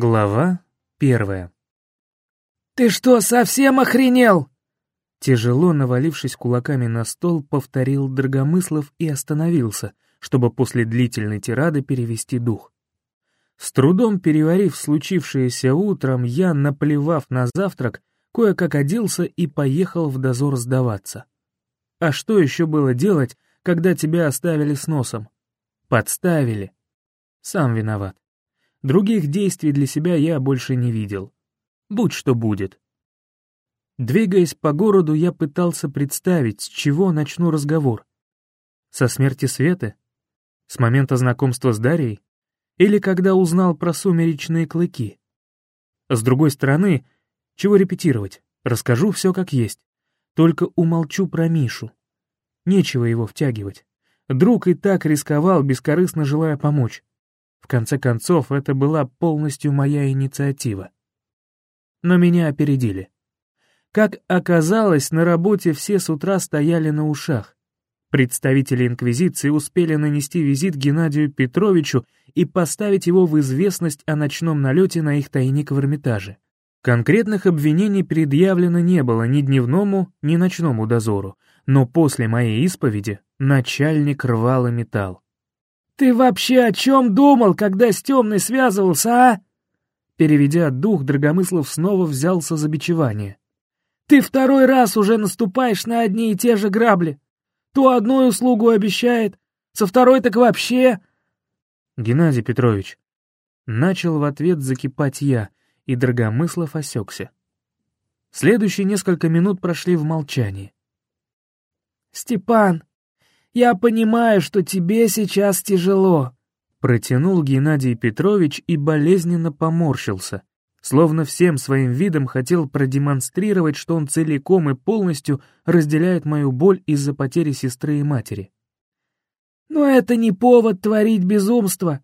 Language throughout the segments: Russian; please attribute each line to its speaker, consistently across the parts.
Speaker 1: Глава первая.
Speaker 2: «Ты что, совсем охренел?»
Speaker 1: Тяжело навалившись кулаками на стол, повторил Драгомыслов и остановился, чтобы после длительной тирады перевести дух. С трудом переварив случившееся утром, я, наплевав на завтрак, кое-как оделся и поехал в дозор сдаваться. А что еще было делать, когда тебя оставили с носом? Подставили. Сам виноват. Других действий для себя я больше не видел. Будь что будет. Двигаясь по городу, я пытался представить, с чего начну разговор. Со смерти Светы? С момента знакомства с Дарьей? Или когда узнал про сумеречные клыки? С другой стороны, чего репетировать? Расскажу все как есть. Только умолчу про Мишу. Нечего его втягивать. Друг и так рисковал, бескорыстно желая помочь. В конце концов, это была полностью моя инициатива. Но меня опередили. Как оказалось, на работе все с утра стояли на ушах. Представители Инквизиции успели нанести визит Геннадию Петровичу и поставить его в известность о ночном налете на их тайник в Эрмитаже. Конкретных обвинений предъявлено не было ни дневному, ни ночному дозору, но после моей исповеди начальник рвал и металл.
Speaker 2: «Ты вообще о чем думал, когда с темной связывался, а?»
Speaker 1: Переведя дух, Драгомыслов снова взялся за бичевание.
Speaker 2: «Ты второй раз уже наступаешь на одни и те же грабли. То одну услугу обещает, со второй так вообще...»
Speaker 1: «Геннадий Петрович...» Начал в ответ закипать я, и Драгомыслов осекся. Следующие несколько минут прошли в молчании.
Speaker 2: «Степан, я понимаю, что тебе сейчас тяжело», —
Speaker 1: протянул Геннадий Петрович и болезненно поморщился, словно всем своим видом хотел продемонстрировать, что он целиком и полностью разделяет мою боль из-за потери сестры и матери.
Speaker 2: «Но это не повод творить безумство.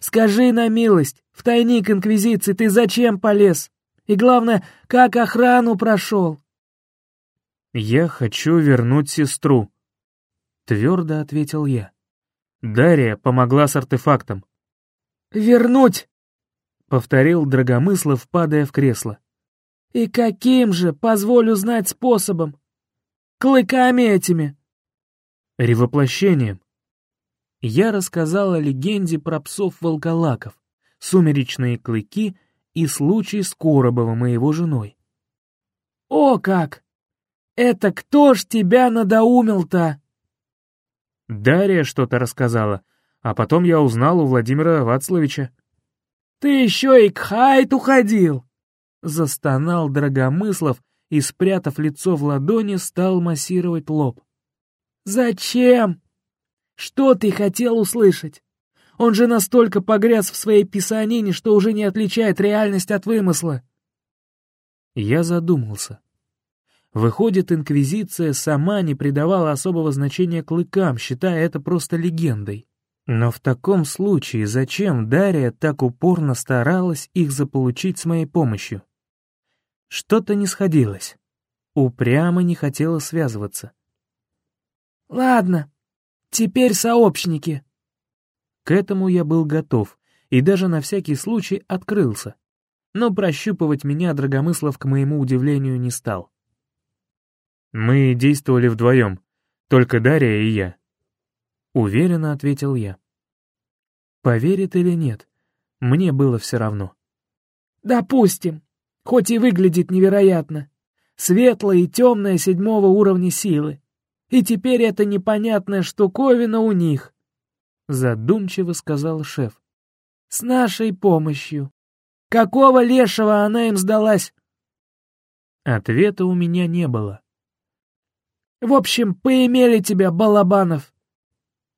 Speaker 2: Скажи на милость, в тайник Инквизиции ты зачем полез? И главное, как охрану прошел?»
Speaker 1: «Я хочу вернуть сестру», Твердо ответил я. Дарья помогла с артефактом.
Speaker 2: «Вернуть!»
Speaker 1: — повторил Драгомыслов, падая в кресло.
Speaker 2: «И каким же, позволю знать способом? Клыками этими?»
Speaker 1: «Ревоплощением». Я рассказал о легенде про псов-волколаков, сумеречные клыки и случай с Коробовым и его женой.
Speaker 2: «О как! Это кто ж тебя надоумил-то?»
Speaker 1: Дарья что-то рассказала, а потом я узнал у Владимира Вацловича.
Speaker 2: «Ты еще и к Хайту ходил!» Застонал Драгомыслов и, спрятав лицо в ладони, стал массировать лоб. «Зачем? Что ты хотел услышать? Он же настолько погряз в своей писанине, что уже не отличает реальность от вымысла».
Speaker 1: Я задумался. Выходит, Инквизиция сама не придавала особого значения клыкам, считая это просто легендой. Но в таком случае зачем Дарья так упорно старалась их заполучить с моей помощью? Что-то не сходилось. Упрямо не хотела связываться.
Speaker 2: «Ладно, теперь сообщники».
Speaker 1: К этому я был готов и даже на всякий случай открылся. Но прощупывать меня Драгомыслов, к моему удивлению, не стал. Мы действовали вдвоем, только Дарья и я. Уверенно ответил я. Поверит или нет, мне было все равно.
Speaker 2: Допустим, хоть и выглядит невероятно. Светлая и темная седьмого уровня силы. И теперь это непонятная штуковина у них. Задумчиво сказал шеф. С нашей помощью. Какого лешего она им сдалась?
Speaker 1: Ответа у меня не было.
Speaker 2: В общем, поимели тебя, Балабанов!»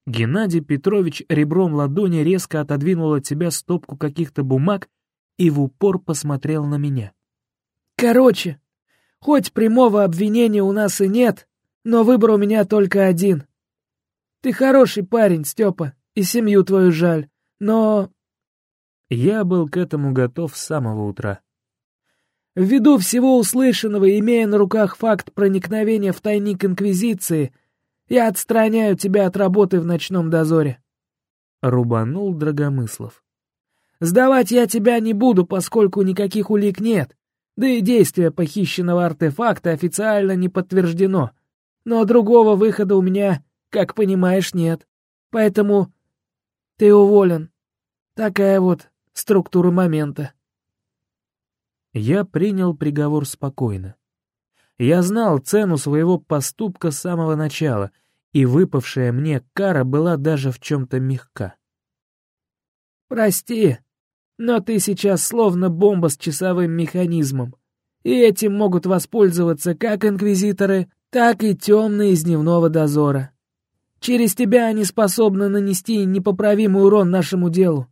Speaker 1: Геннадий Петрович ребром ладони резко отодвинул от себя стопку каких-то бумаг и в упор посмотрел на меня.
Speaker 2: «Короче, хоть прямого обвинения у нас и нет, но выбор у меня только один. Ты хороший парень, Степа, и семью твою жаль, но...»
Speaker 1: Я был к этому готов с самого утра.
Speaker 2: Ввиду всего услышанного, имея на руках факт проникновения в тайник Инквизиции, я отстраняю тебя от работы в ночном дозоре.
Speaker 1: Рубанул Драгомыслов.
Speaker 2: Сдавать я тебя не буду, поскольку никаких улик нет. Да и действие похищенного артефакта официально не подтверждено. Но другого выхода у меня, как понимаешь, нет. Поэтому ты уволен. Такая вот структура момента.
Speaker 1: Я принял приговор спокойно. Я знал цену своего поступка с самого начала, и выпавшая мне кара была даже в чем-то мягка.
Speaker 2: «Прости, но ты сейчас словно бомба с часовым механизмом, и этим могут воспользоваться как инквизиторы, так и темные из дневного дозора. Через тебя они способны нанести непоправимый урон нашему делу.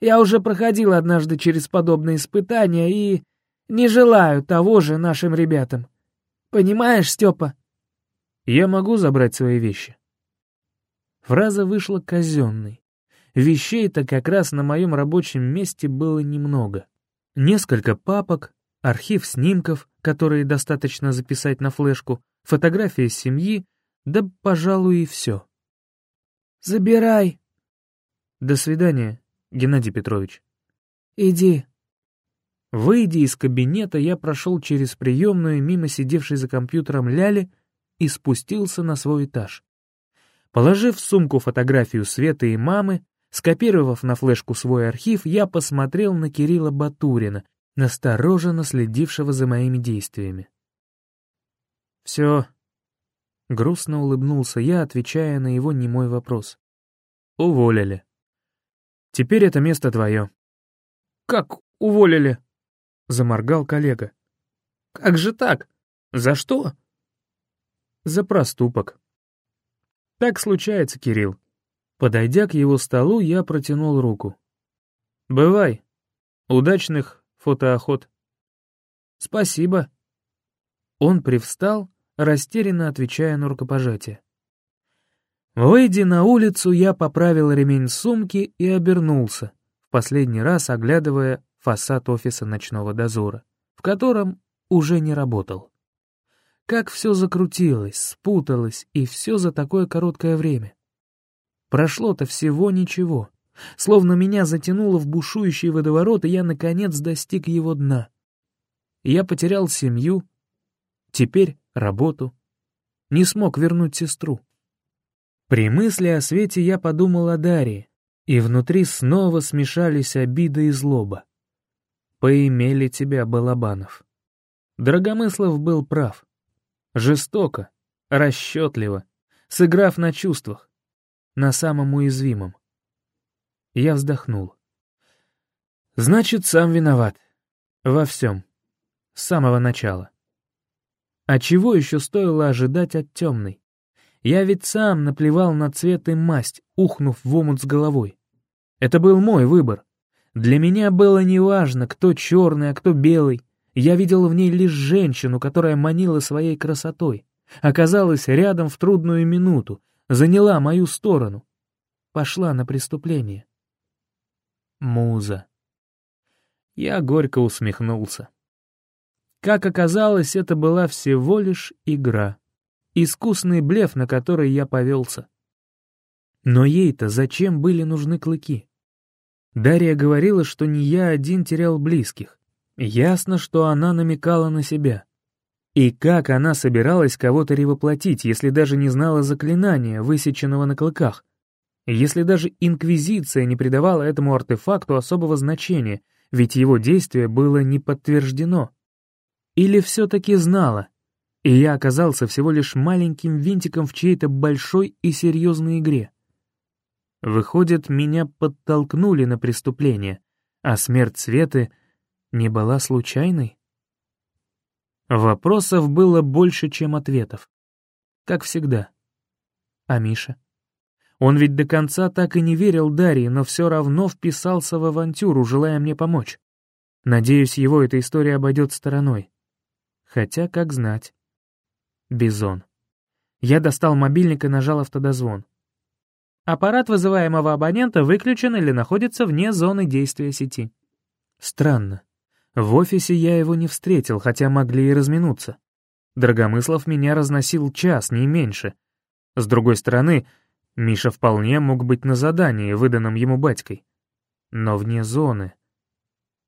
Speaker 2: Я уже проходил однажды через подобные испытания и не желаю того же нашим ребятам. Понимаешь, Степа?»
Speaker 1: «Я могу забрать свои вещи?» Фраза вышла казенной. Вещей-то как раз на моем рабочем месте было немного. Несколько папок, архив снимков, которые достаточно записать на флешку, фотография семьи, да, пожалуй, и все.
Speaker 2: «Забирай!»
Speaker 1: «До свидания, Геннадий Петрович».
Speaker 2: «Иди»,
Speaker 1: Выйдя из кабинета, я прошел через приемную мимо сидевшей за компьютером Ляли и спустился на свой этаж. Положив в сумку фотографию Светы и мамы, скопировав на флешку свой архив, я посмотрел на Кирилла Батурина, настороженно следившего за моими действиями. «Все», — грустно улыбнулся я, отвечая на его немой вопрос. «Уволили. Теперь это место твое».
Speaker 2: «Как уволили?»
Speaker 1: Заморгал коллега.
Speaker 2: «Как же так? За что?»
Speaker 1: «За проступок». «Так случается, Кирилл». Подойдя к его столу, я протянул руку. «Бывай. Удачных фотоохот».
Speaker 2: «Спасибо».
Speaker 1: Он привстал, растерянно отвечая на рукопожатие. Выйдя на улицу, я поправил ремень сумки и обернулся, в последний раз оглядывая фасад офиса ночного дозора, в котором уже не работал. Как все закрутилось, спуталось, и все за такое короткое время. Прошло-то всего ничего. Словно меня затянуло в бушующий водоворот, и я, наконец, достиг его дна. Я потерял семью, теперь работу, не смог вернуть сестру. При мысли о свете я подумал о Дарье, и внутри снова смешались обида и злоба. Поимели тебя, Балабанов. Драгомыслов был прав. Жестоко, расчетливо, сыграв на чувствах, на самом уязвимом. Я вздохнул. Значит, сам виноват. Во всем. С самого начала. А чего еще стоило ожидать от темной? Я ведь сам наплевал на цвет и масть, ухнув в омут с головой. Это был мой выбор. Для меня было неважно, кто черный, а кто белый. Я видел в ней лишь женщину, которая манила своей красотой. Оказалась рядом в трудную минуту, заняла мою сторону. Пошла на преступление. Муза. Я горько усмехнулся. Как оказалось, это была всего лишь игра. Искусный блеф, на который я повелся. Но ей-то зачем были нужны клыки? Дарья говорила, что не я один терял близких. Ясно, что она намекала на себя. И как она собиралась кого-то ревоплотить, если даже не знала заклинания, высеченного на клыках? Если даже Инквизиция не придавала этому артефакту особого значения, ведь его действие было не подтверждено. Или все-таки знала, и я оказался всего лишь маленьким винтиком в чьей-то большой и серьезной игре. Выходит, меня подтолкнули на преступление, а смерть Светы не была случайной? Вопросов было больше, чем ответов. Как всегда. А Миша? Он ведь до конца так и не верил Дарье, но все равно вписался в авантюру, желая мне помочь. Надеюсь, его эта история обойдет стороной. Хотя, как знать. Бизон. Я достал мобильник и нажал автодозвон. Аппарат вызываемого абонента выключен или находится вне зоны действия сети. Странно. В офисе я его не встретил, хотя могли и разминуться. Драгомыслов меня разносил час, не меньше. С другой стороны, Миша вполне мог быть на задании, выданном ему батькой. но вне зоны.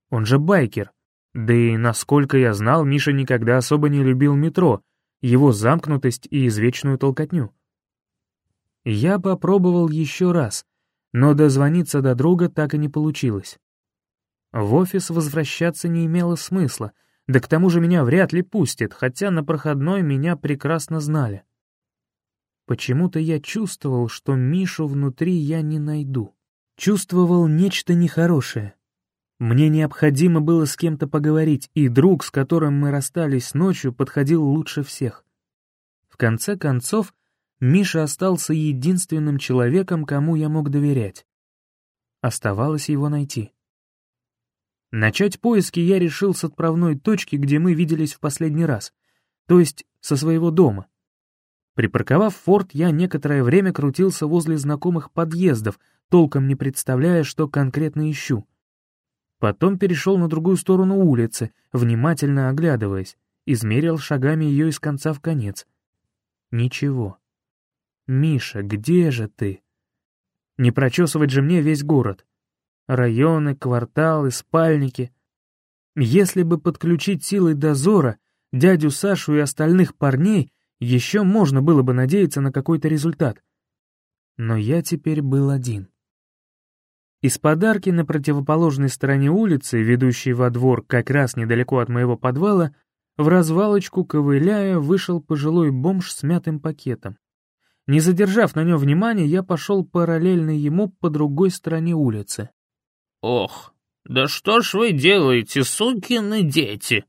Speaker 1: Он же байкер. Да и, насколько я знал, Миша никогда особо не любил метро, его замкнутость и извечную толкотню. Я попробовал еще раз, но дозвониться до друга так и не получилось. В офис возвращаться не имело смысла, да к тому же меня вряд ли пустят, хотя на проходной меня прекрасно знали. Почему-то я чувствовал, что Мишу внутри я не найду. Чувствовал нечто нехорошее. Мне необходимо было с кем-то поговорить, и друг, с которым мы расстались ночью, подходил лучше всех. В конце концов, Миша остался единственным человеком, кому я мог доверять. Оставалось его найти. Начать поиски я решил с отправной точки, где мы виделись в последний раз, то есть со своего дома. Припарковав форт, я некоторое время крутился возле знакомых подъездов, толком не представляя, что конкретно ищу. Потом перешел на другую сторону улицы, внимательно оглядываясь, измерил шагами ее из конца в конец. Ничего. «Миша, где же ты?» Не прочесывать же мне весь город районы, кварталы, спальники. Если бы подключить силой дозора, дядю Сашу и остальных парней, еще можно было бы надеяться на какой-то результат. Но я теперь был один. Из подарки на противоположной стороне улицы, ведущей во двор как раз недалеко от моего подвала, в развалочку, ковыляя, вышел пожилой бомж с мятым пакетом. Не задержав на нем внимания, я пошел параллельно ему по другой стороне улицы.
Speaker 3: «Ох, да что ж вы делаете, сукины дети?»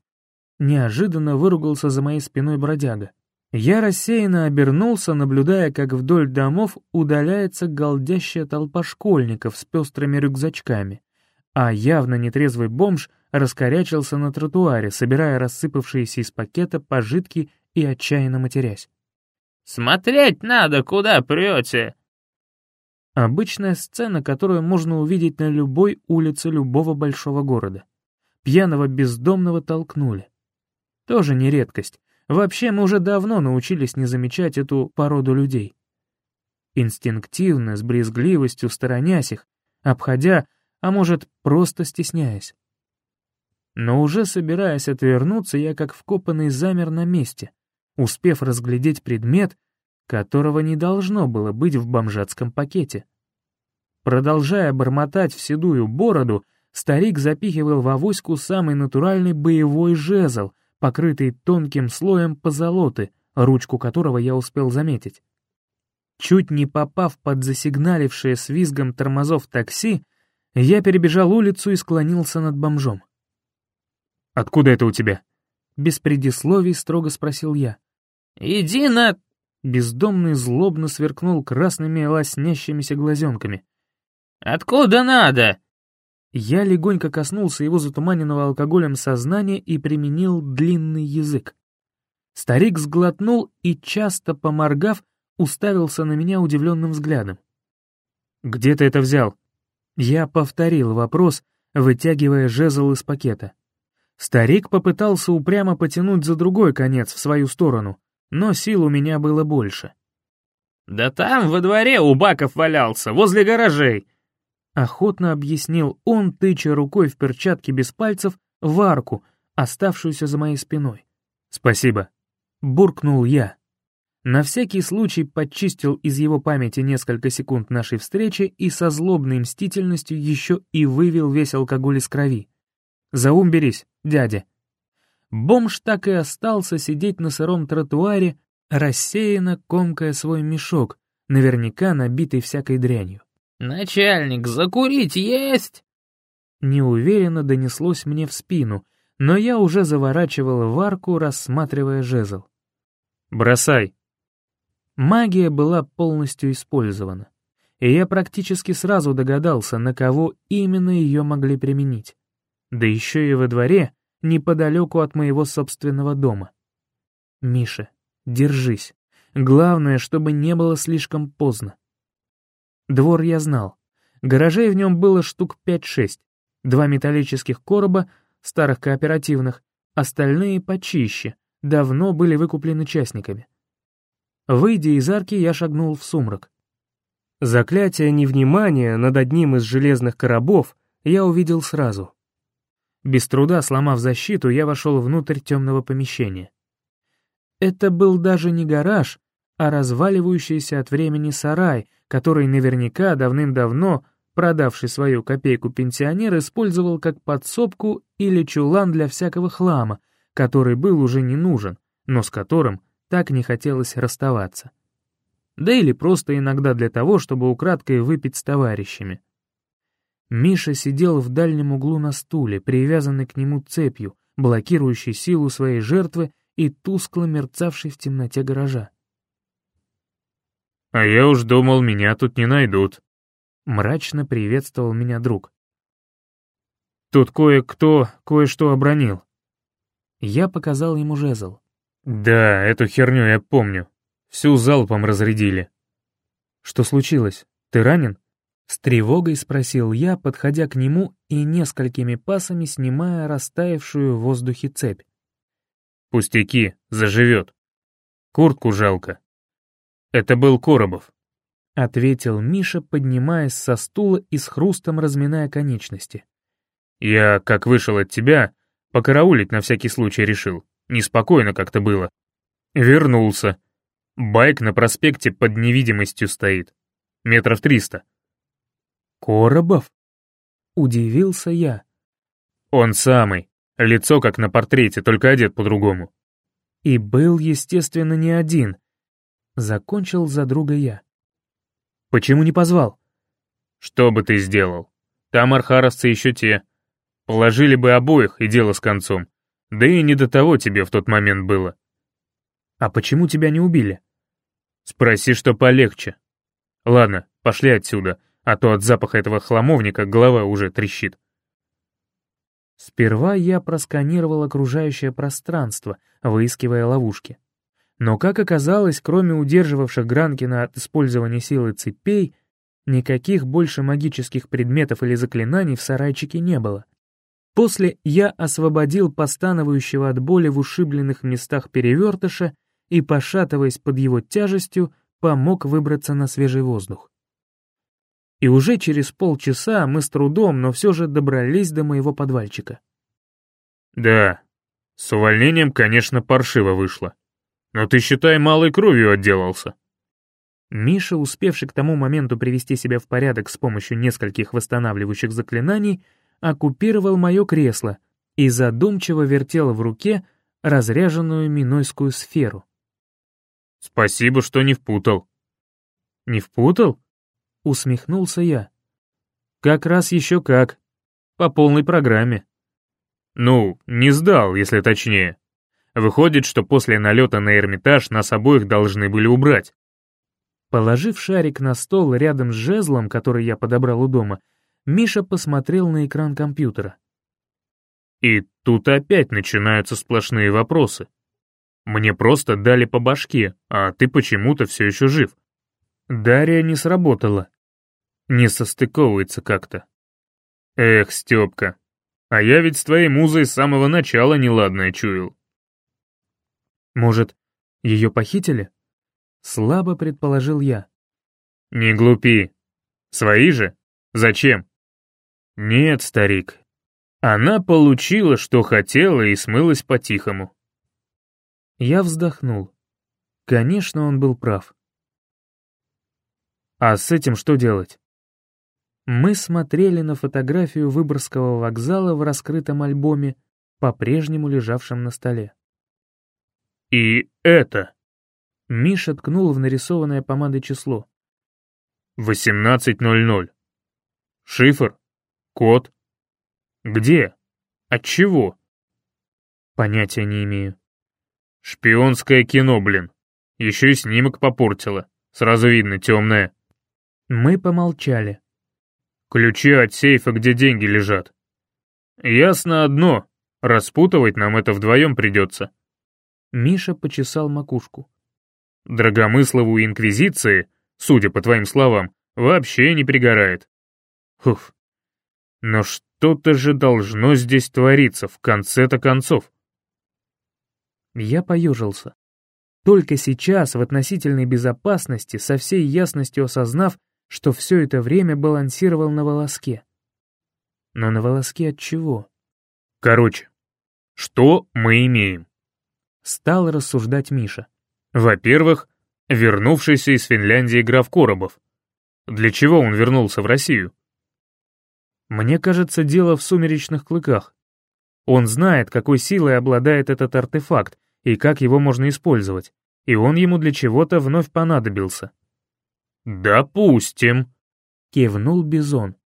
Speaker 1: Неожиданно выругался за моей спиной бродяга. Я рассеянно обернулся, наблюдая, как вдоль домов удаляется голдящая толпа школьников с пестрыми рюкзачками, а явно нетрезвый бомж раскорячился на тротуаре, собирая рассыпавшиеся из пакета пожитки и отчаянно матерясь.
Speaker 3: «Смотреть надо, куда прете!»
Speaker 1: Обычная сцена, которую можно увидеть на любой улице любого большого города. Пьяного бездомного толкнули. Тоже не редкость. Вообще мы уже давно научились не замечать эту породу людей. Инстинктивно, с брезгливостью сторонясь их, обходя, а может, просто стесняясь. Но уже собираясь отвернуться, я как вкопанный замер на месте, успев разглядеть предмет, которого не должно было быть в бомжатском пакете. Продолжая бормотать в седую бороду, старик запихивал в авоську самый натуральный боевой жезл, покрытый тонким слоем позолоты, ручку которого я успел заметить. Чуть не попав под засигналившее с визгом тормозов такси, я перебежал улицу и склонился над бомжом. «Откуда это у тебя?» Без предисловий строго спросил я.
Speaker 3: «Иди на...»
Speaker 1: Бездомный злобно сверкнул красными лоснящимися глазенками.
Speaker 3: «Откуда надо?»
Speaker 1: Я легонько коснулся его затуманенного алкоголем сознания и применил длинный язык. Старик сглотнул и, часто поморгав, уставился на меня удивленным взглядом. «Где ты это взял?» Я повторил вопрос, вытягивая жезл из пакета. Старик попытался упрямо потянуть за другой конец в свою сторону, но сил у меня было больше.
Speaker 3: «Да там, во дворе, у баков валялся, возле гаражей!»
Speaker 1: Охотно объяснил он, тыча рукой в перчатке без пальцев, в арку, оставшуюся за моей спиной. «Спасибо», — буркнул я. На всякий случай подчистил из его памяти несколько секунд нашей встречи и со злобной мстительностью еще и вывел весь алкоголь из крови. «За ум берись, дядя», Бомж так и остался сидеть на сыром тротуаре, рассеянно комкая свой мешок, наверняка набитый всякой дрянью.
Speaker 3: «Начальник, закурить есть?»
Speaker 1: Неуверенно донеслось мне в спину, но я уже заворачивал в арку, рассматривая жезл. «Бросай!» Магия была полностью использована, и я практически сразу догадался, на кого именно ее могли применить. Да еще и во дворе, неподалеку от моего собственного дома. Миша, держись. Главное, чтобы не было слишком поздно. Двор я знал. Гаражей в нем было штук 5-6. Два металлических короба, старых кооперативных, остальные почище, давно были выкуплены частниками. Выйдя из арки, я шагнул в сумрак. Заклятие невнимания над одним из железных коробов я увидел сразу. Без труда сломав защиту, я вошел внутрь темного помещения. Это был даже не гараж, а разваливающийся от времени сарай, который наверняка давным-давно, продавший свою копейку пенсионер, использовал как подсобку или чулан для всякого хлама, который был уже не нужен, но с которым так не хотелось расставаться. Да или просто иногда для того, чтобы украдкой выпить с товарищами. Миша сидел в дальнем углу на стуле, привязанный к нему цепью, блокирующей силу своей жертвы и тускло мерцавшей в темноте гаража.
Speaker 3: «А я уж думал, меня тут не найдут», —
Speaker 1: мрачно приветствовал меня друг.
Speaker 3: «Тут кое-кто кое-что обронил».
Speaker 1: Я показал ему жезл.
Speaker 3: «Да, эту херню я помню. Всю залпом разрядили».
Speaker 1: «Что случилось? Ты ранен?» С тревогой спросил я, подходя к нему и несколькими пасами снимая растаявшую в воздухе цепь.
Speaker 3: «Пустяки, заживет. Куртку жалко. Это был Коробов», —
Speaker 1: ответил Миша, поднимаясь со стула и с хрустом разминая конечности.
Speaker 3: «Я, как вышел от тебя, покараулить на всякий случай решил. Неспокойно как-то было. Вернулся. Байк на проспекте под невидимостью стоит. Метров триста.
Speaker 1: «Коробов?» — удивился я.
Speaker 3: «Он самый. Лицо как на портрете, только одет по-другому».
Speaker 1: И был, естественно, не один. Закончил за друга я. «Почему не позвал?»
Speaker 3: «Что бы ты сделал? Там архаровцы еще те. Положили бы обоих, и дело с концом. Да и не до того тебе в тот момент было».
Speaker 1: «А почему тебя не убили?»
Speaker 3: «Спроси, что полегче. Ладно, пошли отсюда а то от запаха этого хламовника голова уже трещит.
Speaker 1: Сперва я просканировал окружающее пространство, выискивая ловушки. Но, как оказалось, кроме удерживавших Гранкина от использования силы цепей, никаких больше магических предметов или заклинаний в сарайчике не было. После я освободил постановающего от боли в ушибленных местах перевертыша и, пошатываясь под его тяжестью, помог выбраться на свежий воздух и уже через полчаса мы с трудом, но все же добрались до моего подвальчика.
Speaker 3: «Да, с увольнением, конечно, паршиво вышло. Но ты, считай, малой кровью отделался».
Speaker 1: Миша, успевший к тому моменту привести себя в порядок с помощью нескольких восстанавливающих заклинаний, оккупировал мое кресло и задумчиво вертел в руке разряженную минойскую сферу.
Speaker 3: «Спасибо, что не впутал».
Speaker 1: «Не впутал?» — усмехнулся я. «Как раз еще как. По полной программе».
Speaker 3: «Ну, не сдал, если точнее. Выходит, что после налета на Эрмитаж нас обоих должны были убрать».
Speaker 1: Положив шарик на стол рядом с жезлом, который я подобрал у дома, Миша посмотрел на экран компьютера.
Speaker 3: И тут опять начинаются сплошные вопросы. Мне просто дали по башке, а ты почему-то все еще жив. Дарья не сработала. Не состыковывается как-то. Эх, Степка, а я ведь с твоей музой с самого начала неладное чуял.
Speaker 1: Может, ее похитили? Слабо предположил я.
Speaker 3: Не глупи. Свои же? Зачем? Нет, старик. Она получила, что хотела, и смылась по-тихому.
Speaker 1: Я вздохнул. Конечно, он был прав.
Speaker 3: А с этим что делать?
Speaker 1: Мы смотрели на фотографию Выборгского вокзала в раскрытом альбоме, по-прежнему лежавшем на столе.
Speaker 3: «И это?»
Speaker 1: Миша ткнул в нарисованное помадой число.
Speaker 3: «18.00. Шифр? Код? Где? От чего?»
Speaker 1: «Понятия не имею».
Speaker 3: «Шпионское кино, блин. Еще и снимок попортило. Сразу видно, темное».
Speaker 1: Мы помолчали.
Speaker 3: «Ключи от сейфа, где деньги лежат. Ясно одно, распутывать нам это вдвоем придется».
Speaker 1: Миша почесал макушку.
Speaker 3: «Драгомыслову инквизиции, судя по твоим словам, вообще не пригорает. Хуф. Но что-то же должно здесь твориться в конце-то концов».
Speaker 1: Я поежился. Только сейчас, в относительной безопасности, со всей ясностью осознав, что все это время балансировал на волоске. но на волоске от чего?
Speaker 3: Короче, что мы имеем?
Speaker 1: Стал рассуждать Миша.
Speaker 3: Во-первых, вернувшийся из Финляндии граф Коробов. Для чего он вернулся в Россию?
Speaker 1: Мне кажется, дело в сумеречных клыках. Он знает, какой силой обладает этот артефакт и как его можно использовать, и он ему для чего-то вновь понадобился.
Speaker 3: «Допустим», —
Speaker 1: кивнул Бизон.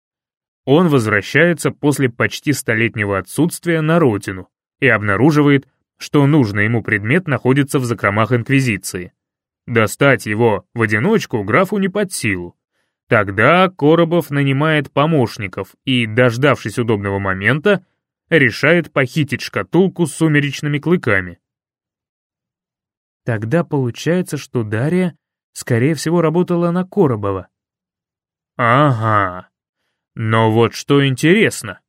Speaker 3: Он возвращается после почти столетнего отсутствия на родину и обнаруживает, что нужный ему предмет находится в закромах Инквизиции. Достать его в одиночку графу не под силу. Тогда Коробов нанимает помощников и, дождавшись удобного момента, решает похитить шкатулку с сумеречными клыками.
Speaker 1: Тогда получается, что Дарья, скорее всего, работала на Коробова.
Speaker 3: Ага. Но вот что интересно.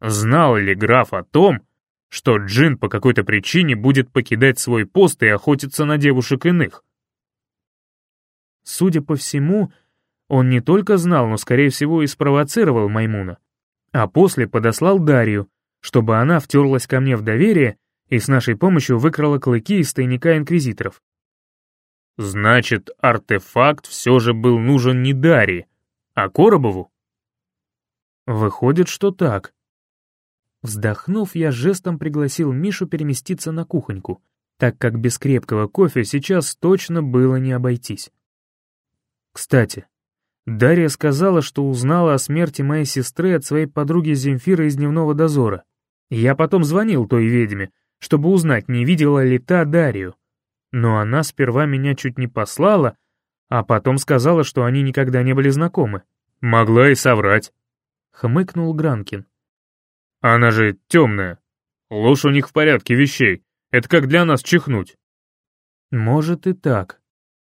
Speaker 3: Знал ли граф о том, что Джин по какой-то причине будет покидать свой пост и охотиться на девушек иных?
Speaker 1: Судя по всему, он не только знал, но, скорее всего, и спровоцировал Маймуна, а после подослал Дарью, чтобы она втерлась ко мне в доверие и с нашей помощью выкрала клыки из тайника инквизиторов.
Speaker 3: Значит, артефакт все же был нужен не Дарье, а Коробову?
Speaker 1: Выходит, что так. Вздохнув, я жестом пригласил Мишу переместиться на кухоньку, так как без крепкого кофе сейчас точно было не обойтись. Кстати, Дарья сказала, что узнала о смерти моей сестры от своей подруги Земфиры из дневного дозора. Я потом звонил той ведьме, чтобы узнать, не видела ли та Дарью. Но она сперва меня чуть не послала, а потом сказала, что они никогда не были знакомы.
Speaker 3: «Могла и соврать», —
Speaker 1: хмыкнул Гранкин.
Speaker 3: «Она же темная. Ложь у них в порядке вещей. Это как для нас чихнуть».
Speaker 1: «Может и так.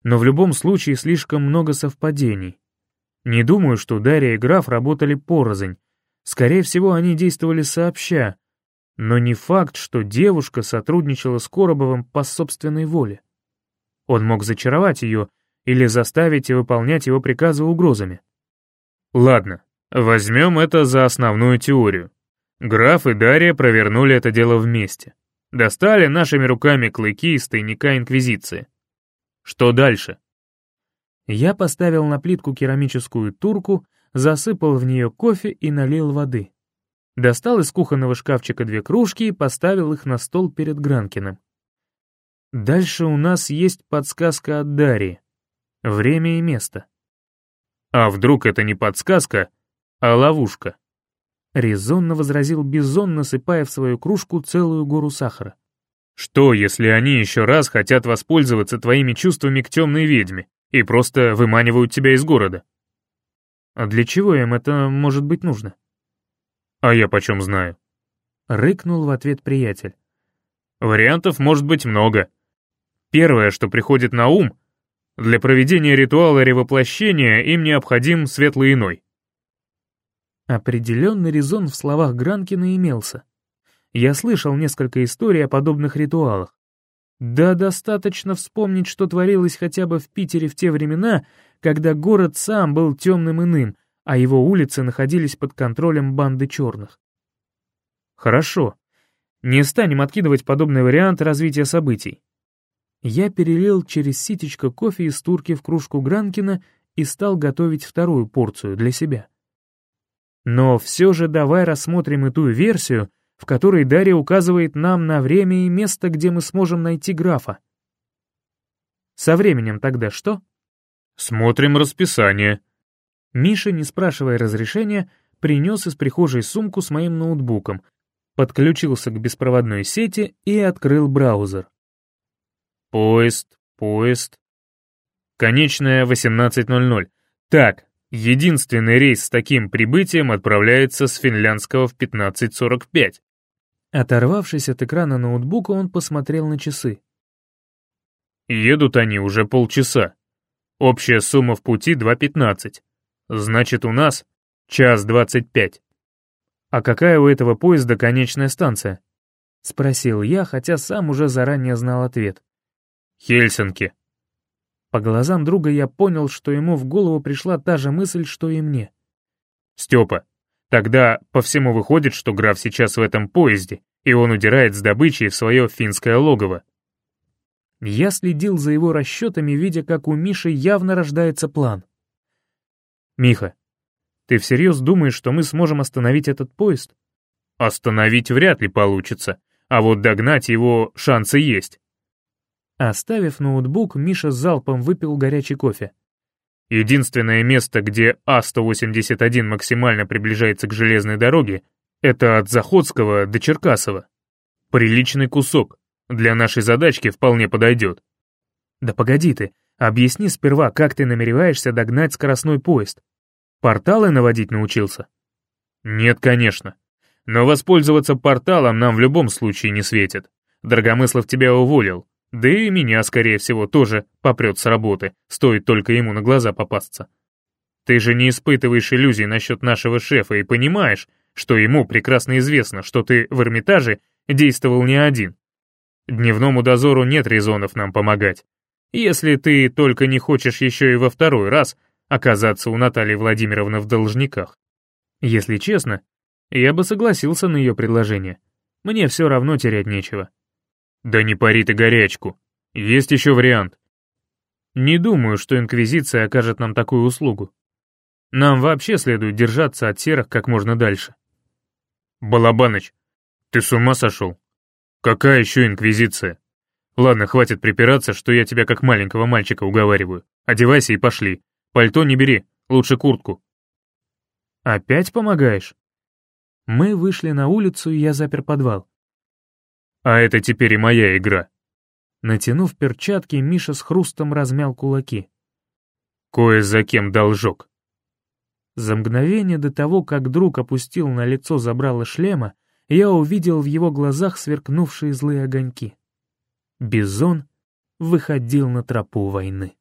Speaker 1: Но в любом случае слишком много совпадений. Не думаю, что Дарья и граф работали порознь. Скорее всего, они действовали сообща, но не факт, что девушка сотрудничала с Коробовым по собственной воле. Он мог зачаровать ее или заставить выполнять его приказы угрозами.
Speaker 3: Ладно, возьмем это за основную теорию. Граф и Дарья провернули это дело вместе. Достали нашими руками клыки из тайника Инквизиции. Что дальше?
Speaker 1: Я поставил на плитку керамическую турку, засыпал в нее кофе и налил воды. Достал из кухонного шкафчика две кружки и поставил их на стол перед Гранкиным. Дальше у нас есть подсказка от Дарьи. Время и место.
Speaker 3: А вдруг это не подсказка, а ловушка?
Speaker 1: Резонно возразил Бизон, насыпая в свою кружку целую гору сахара.
Speaker 3: Что, если они еще раз хотят воспользоваться твоими чувствами к темной ведьме и просто выманивают тебя из города?
Speaker 1: А для чего им это может быть нужно?
Speaker 3: «А я почем знаю?»
Speaker 1: — рыкнул в ответ приятель.
Speaker 3: «Вариантов может быть много. Первое, что приходит на ум, для проведения ритуала ревоплощения им необходим светлый иной».
Speaker 1: Определенный резон в словах Гранкина имелся. Я слышал несколько историй о подобных ритуалах. Да достаточно вспомнить, что творилось хотя бы в Питере в те времена, когда город сам был темным иным, а его улицы находились под контролем банды черных. Хорошо, не станем откидывать подобный вариант развития событий. Я перелил через ситечко кофе из турки в кружку Гранкина и стал готовить вторую порцию для себя. Но все же давай рассмотрим и ту версию, в которой Дарья указывает нам на время и место, где мы сможем найти графа. Со временем тогда что?
Speaker 3: Смотрим расписание,
Speaker 1: Миша, не спрашивая разрешения, принес из прихожей сумку с моим ноутбуком, подключился к беспроводной сети и открыл браузер.
Speaker 3: Поезд, поезд. Конечная 18.00. Так, единственный рейс с таким прибытием отправляется с финляндского в 15.45.
Speaker 1: Оторвавшись от экрана ноутбука, он посмотрел на часы.
Speaker 3: Едут они уже полчаса. Общая сумма в пути 2.15. Значит, у нас час двадцать пять.
Speaker 1: А какая у этого поезда конечная станция? Спросил я, хотя сам уже заранее знал ответ.
Speaker 3: Хельсинки.
Speaker 1: По глазам друга я понял, что ему в голову пришла та же мысль, что и мне.
Speaker 3: Степа, Тогда по всему выходит, что граф сейчас в этом поезде, и он удирает с добычей в свое финское логово.
Speaker 1: Я следил за его расчетами, видя, как у Миши явно рождается план.
Speaker 3: «Миха, ты всерьез думаешь, что мы сможем остановить этот поезд?» «Остановить вряд ли получится, а вот догнать его шансы есть».
Speaker 1: Оставив ноутбук, Миша залпом выпил горячий кофе.
Speaker 3: Единственное место, где А-181 максимально приближается к железной дороге, это от Заходского до Черкасова. Приличный кусок, для нашей задачки вполне подойдет.
Speaker 1: Да погоди ты, объясни сперва, как ты намереваешься догнать скоростной поезд. Порталы наводить научился?
Speaker 3: Нет, конечно. Но воспользоваться порталом нам в любом случае не светит. Драгомыслов тебя уволил, да и меня, скорее всего, тоже попрет с работы, стоит только ему на глаза попасться. Ты же не испытываешь иллюзий насчет нашего шефа и понимаешь, что ему прекрасно известно, что ты в Эрмитаже действовал не один. Дневному дозору нет резонов нам помогать. Если ты только не хочешь еще и во второй раз оказаться у Натальи Владимировны в должниках.
Speaker 1: Если честно, я бы согласился на ее предложение. Мне все равно терять нечего.
Speaker 3: Да не пари ты горячку. Есть еще вариант.
Speaker 1: Не думаю, что Инквизиция окажет нам такую услугу. Нам вообще следует держаться от серых как можно дальше.
Speaker 3: Балабаныч, ты с ума сошел? Какая еще Инквизиция? Ладно, хватит припираться, что я тебя как маленького мальчика уговариваю. Одевайся и пошли. Пальто не бери, лучше куртку.
Speaker 1: Опять помогаешь? Мы вышли на улицу, и я запер подвал.
Speaker 3: А это теперь и моя игра.
Speaker 1: Натянув перчатки, Миша с хрустом размял кулаки.
Speaker 3: Кое за кем должок.
Speaker 1: За мгновение до того, как друг опустил на лицо забрало шлема, я увидел в его глазах сверкнувшие злые огоньки. Бизон выходил на тропу войны.